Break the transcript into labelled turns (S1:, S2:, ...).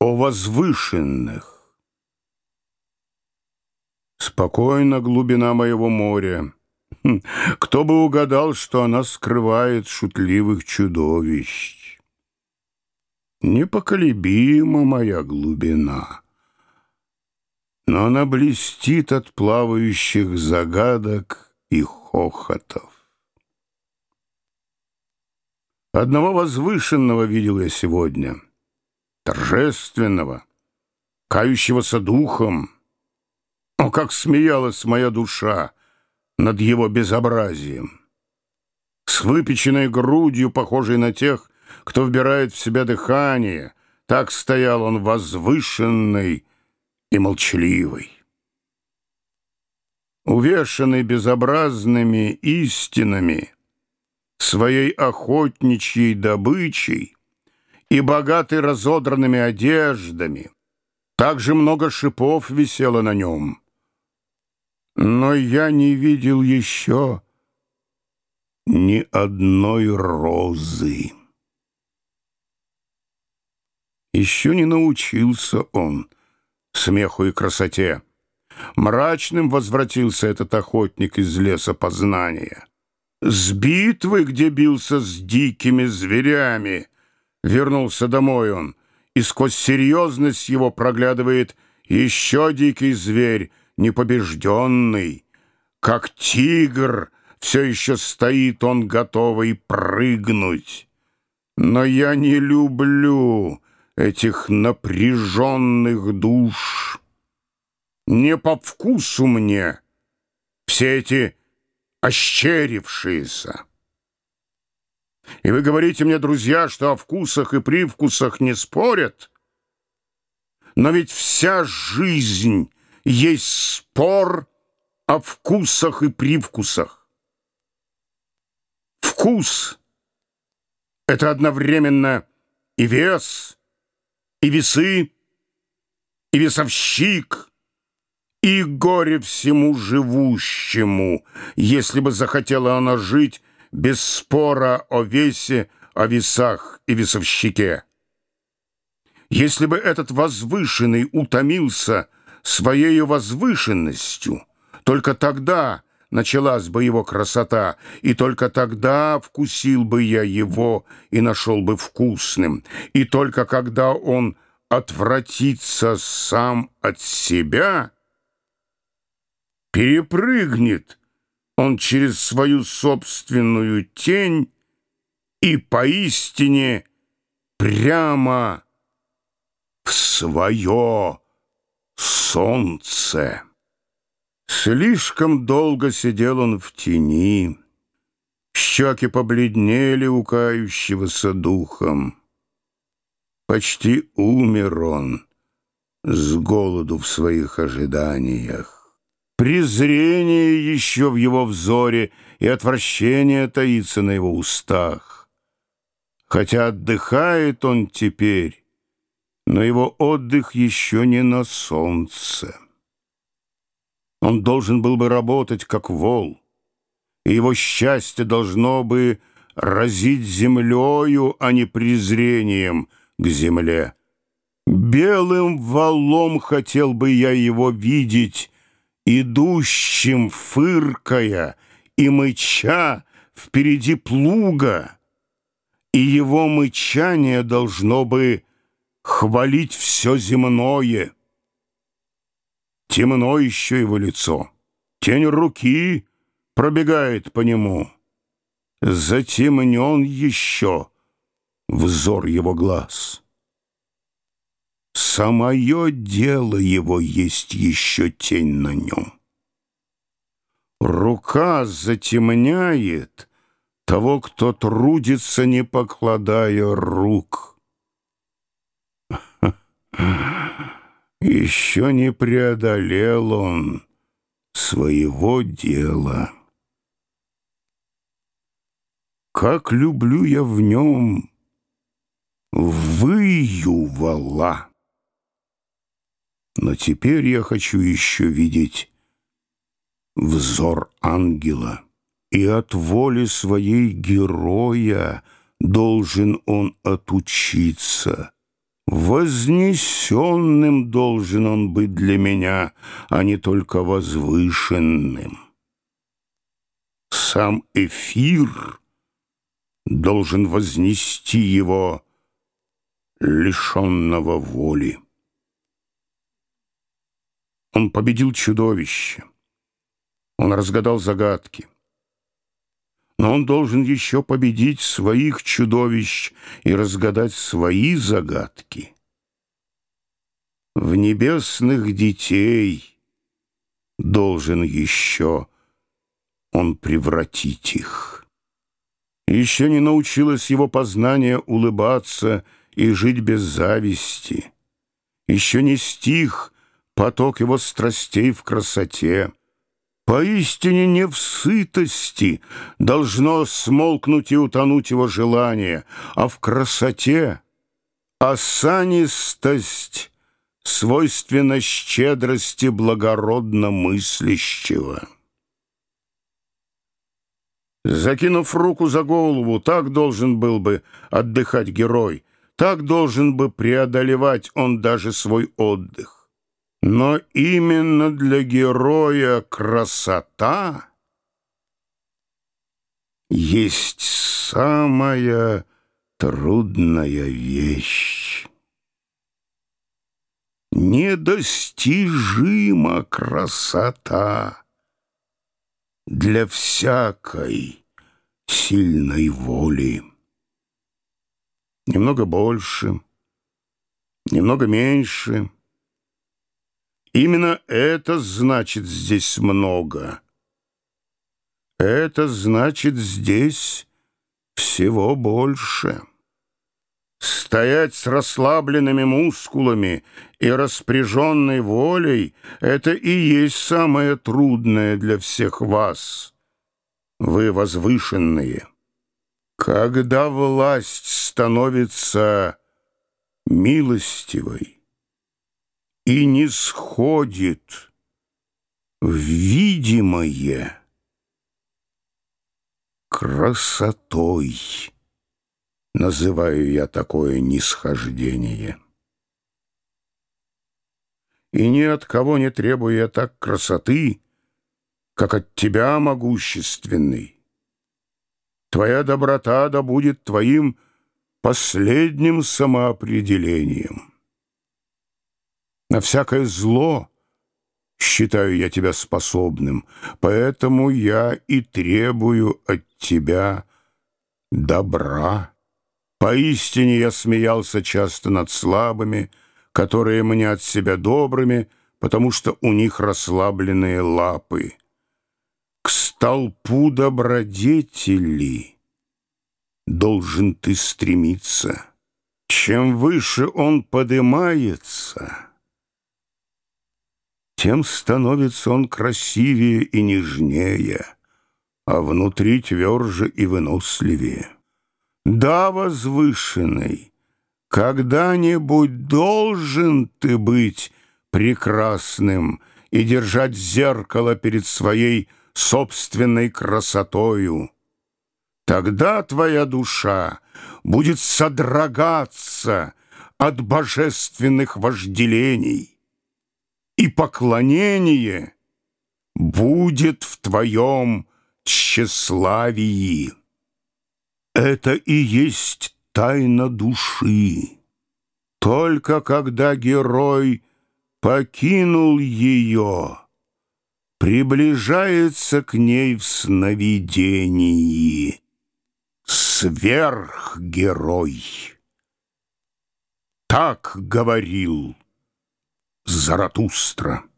S1: о возвышенных. Спокойно глубина моего моря. Хм, кто бы угадал, что она скрывает шутливых чудовищ. Непоколебима моя глубина, но она блестит от плавающих загадок и хохотов. Одного возвышенного видел я сегодня, торжественного, кающегося духом. О, как смеялась моя душа над его безобразием! С выпеченной грудью, похожей на тех, кто вбирает в себя дыхание, так стоял он возвышенный и молчаливый. Увешанный безобразными истинами — своей охотничьей добычей и богатый разодранными одеждами. Также много шипов висело на нем. Но я не видел еще ни одной розы. Еще не научился он смеху и красоте. Мрачным возвратился этот охотник из леса познания. С битвы, где бился с дикими зверями, вернулся домой он, и сквозь серьезность его проглядывает еще дикий зверь, непобежденный. Как тигр все еще стоит он, готовый прыгнуть. Но я не люблю этих напряженных душ. Не по вкусу мне все эти ощерившиеся. И вы говорите мне, друзья, что о вкусах и привкусах не спорят? Но ведь вся жизнь есть спор о вкусах и привкусах. Вкус — это одновременно и вес, и весы, и весовщик — и горе всему живущему, если бы захотела она жить без спора о весе, о весах и весовщике. Если бы этот возвышенный утомился своей возвышенностью, только тогда началась бы его красота, и только тогда вкусил бы я его и нашел бы вкусным, и только когда он отвратится сам от себя — перепрыгнет он через свою собственную тень и поистине прямо в свое солнце. Слишком долго сидел он в тени, щеки побледнели у кающегося духом. Почти умер он с голоду в своих ожиданиях. Презрение еще в его взоре и отвращение таится на его устах. Хотя отдыхает он теперь, но его отдых еще не на солнце. Он должен был бы работать, как вол, и его счастье должно бы разить землею, а не презрением к земле. Белым валом хотел бы я его видеть, идущим, фыркая и мыча впереди плуга, и его мычание должно бы хвалить все земное. Темно еще его лицо, тень руки пробегает по нему. Затемнен еще взор его глаз. Самое дело его есть еще тень на нем. Рука затемняет того, кто трудится, не покладая рук. Еще не преодолел он своего дела. Как люблю я в нем выювала. Но теперь я хочу еще видеть взор ангела. И от воли своей героя должен он отучиться. Вознесенным должен он быть для меня, а не только возвышенным. Сам эфир должен вознести его, лишенного воли. Он победил чудовище. Он разгадал загадки. Но он должен еще победить своих чудовищ и разгадать свои загадки. В небесных детей должен еще он превратить их. Еще не научилось его познание улыбаться и жить без зависти. Еще не стих поток его страстей в красоте. Поистине не в сытости должно смолкнуть и утонуть его желание, а в красоте. Осанистость свойственна щедрости благородно мыслящего. Закинув руку за голову, так должен был бы отдыхать герой, так должен бы преодолевать он даже свой отдых. Но именно для героя красота есть самая трудная вещь. Недостижима красота для всякой сильной воли. Немного больше, немного меньше — Именно это значит здесь много. Это значит здесь всего больше. Стоять с расслабленными мускулами и распряженной волей — это и есть самое трудное для всех вас. Вы возвышенные. Когда власть становится милостивой, и не сходит в видимое красотой. Называю я такое нисхождение. И ни от кого не требую я так красоты, как от тебя, могущественный. Твоя доброта да будет твоим последним самоопределением. На всякое зло считаю я тебя способным, поэтому я и требую от тебя добра. Поистине я смеялся часто над слабыми, которые мне от себя добрыми, потому что у них расслабленные лапы. К столпу добродетели должен ты стремиться. Чем выше он подымается — тем становится он красивее и нежнее, а внутри тверже и выносливее. Да, возвышенный, когда-нибудь должен ты быть прекрасным и держать зеркало перед своей собственной красотою. Тогда твоя душа будет содрогаться от божественных вожделений, и поклонение будет в твоем тщеславии. Это и есть тайна души. Только когда герой покинул ее, приближается к ней в сновидении сверхгерой. Так говорил Заратустра.